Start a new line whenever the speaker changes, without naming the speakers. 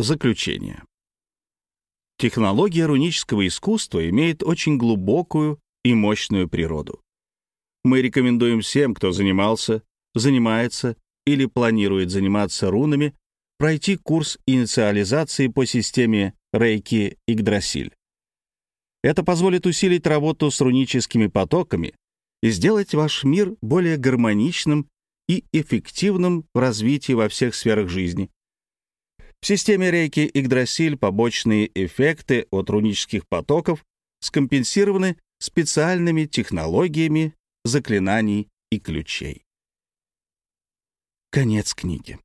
Заключение. Технология рунического искусства имеет очень глубокую и мощную природу. Мы рекомендуем всем, кто занимался, занимается или планирует заниматься рунами, пройти курс инициализации по системе Рейки Игдрасиль. Это позволит усилить работу с руническими потоками и сделать ваш мир более гармоничным и эффективным в развитии во всех сферах жизни. В системе рейки Игдрасиль побочные эффекты от рунических потоков скомпенсированы специальными технологиями заклинаний и ключей. Конец книги.